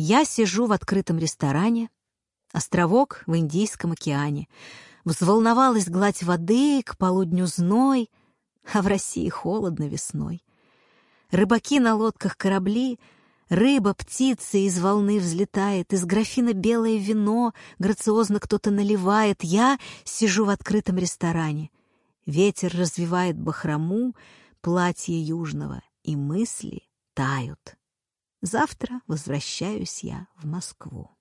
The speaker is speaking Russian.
Я сижу в открытом ресторане, островок в Индийском океане. Взволновалась гладь воды, к полудню зной, а в России холодно весной. Рыбаки на лодках корабли, рыба, птица из волны взлетает, из графина белое вино грациозно кто-то наливает. Я сижу в открытом ресторане. Ветер развивает бахрому, платье южного, и мысли тают. Завтра возвращаюсь я в Москву.